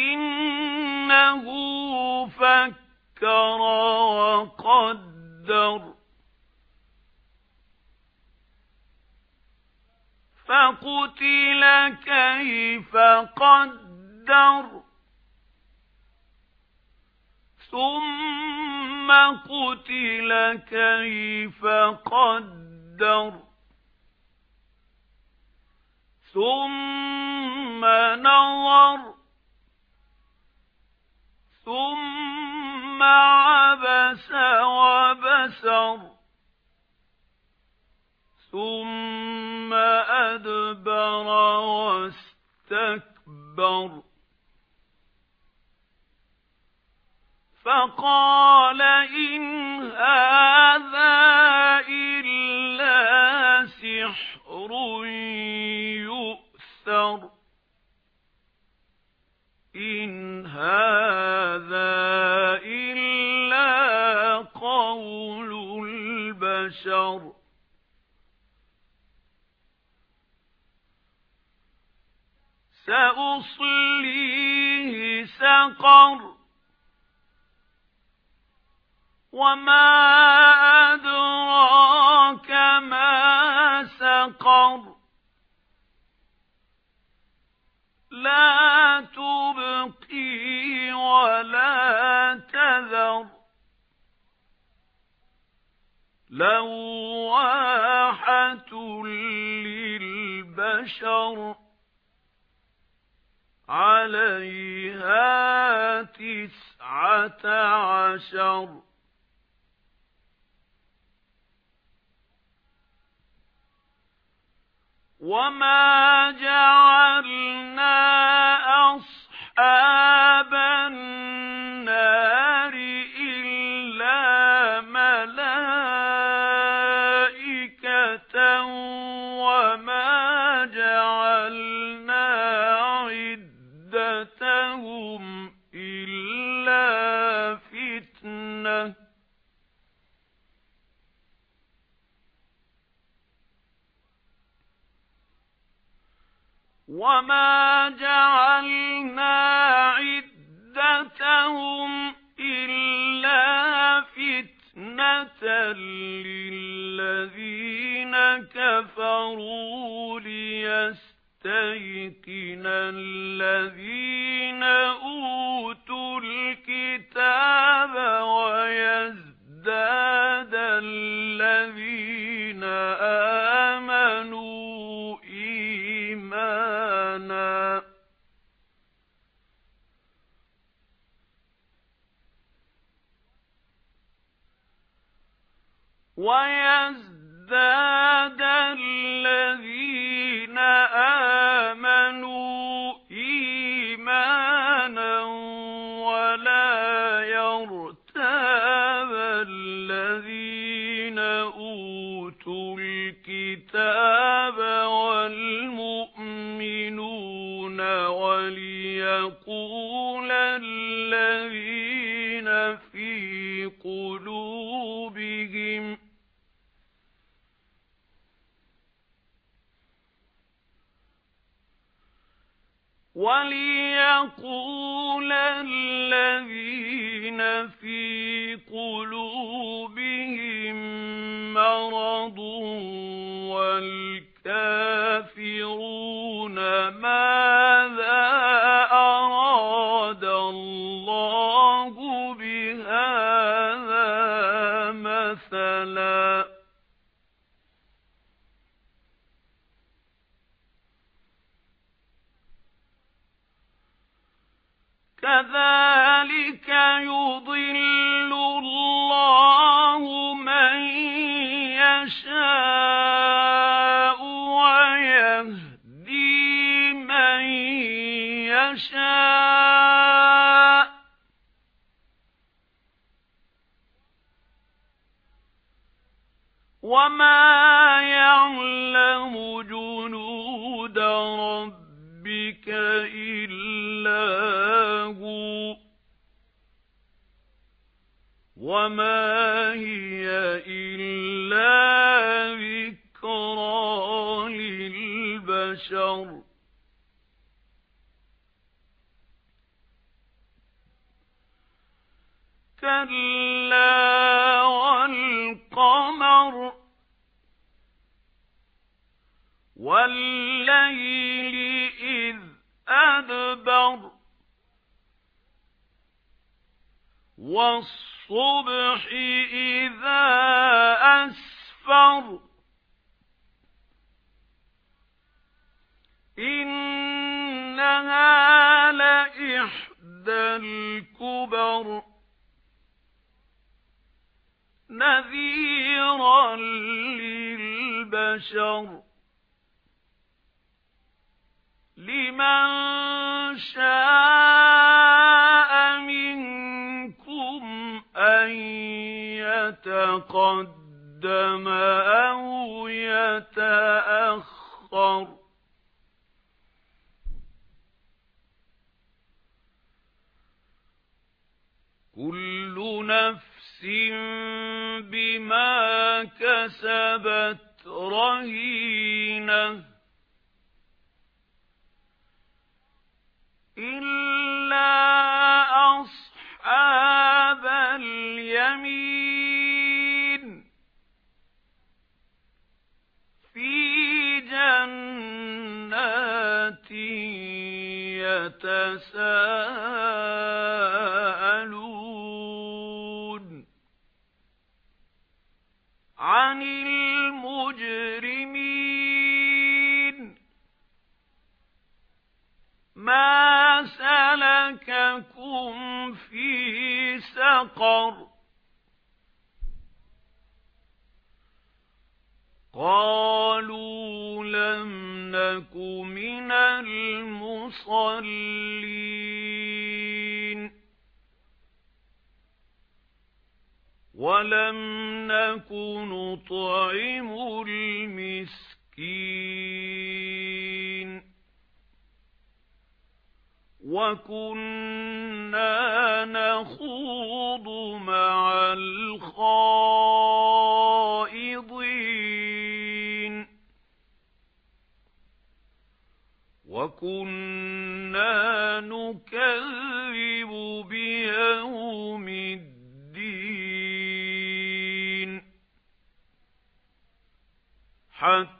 إِنَّهُ فَكَّرَ وَقَدَّرَ. فَقُتِلَ كَيْفَ قَدَّرَ. ثُمَّ قُتِلَ كَيْفَ قَدَّرَ. ثُمَّ نَظَرَ ثُمَّ عَبَسَ وَبَسَرَ. ثُمَّ أَدْبَرَ وَاسْتَكْبَرَ. فَقَالَ إِنْ هَذَا إِلَّا سِحْرٌ يُؤْثَرُ. إِنْ سَأُصْلِيهِ سَقَرَ. وَمَا أَدْرَاكَ مَا سَقَرُ. لَا تُبْقِي وَلَا تَذَرُ. لَوَّاحَةٌ لِلْبَشَرِ. عَلَيْهَا تِسْعَةَ عَشَرَ. وَمَا جَعَلْنَا وَمَا جَعَلْنَا عِدَّتَهُمْ إِلَّا فِتْنَةً لِلَّذِينَ كَفَرُوا وَيَزْدَادَ وَلِيَقُولَ الَّذِينَ فِي قُلُوبِهِم مَّرَضٌ وَالْكَافِرُونَ مَاذَا كَذَلِكَ يُضِلُّ اللَّهُ مَن يَشَاءُ وَيَهْدِي مَن يَشَاءُ. وَمَا يَعْلَمُ وَمَا هِيَ إِلَّا ذِكْرَى لِلْبَشَرِ كَلَّا وَالْقَمَرِ وَاللَّيْلِ إِذْ أَدْبَرَ وَالصُّبْحِ إِذَا أَسْفَرَ. إِنَّهَا لَإِحْدَى الْكُبَرِ. نَذِيرًا لِلْبَشَرِ. لِمَن شَاءَ يَتَقَدَّمَ أَوْ يَتَأَخَّرَ. كُلُّ نَفْسٍ بِمَا كَسَبَتْ رَهِينَةٌ. إِلَّا يَتَسَاءَلُونَ عَنِ الْمُجْرِمِينَ. مَا سَلَكَكُمْ فِي سَقَرَ وَلَمْ نَكُ نُطْعِمُ الْمِسْكِينَ وَكُنَّا نَخُوضُ مَعَ الدِّينِ حَتَّى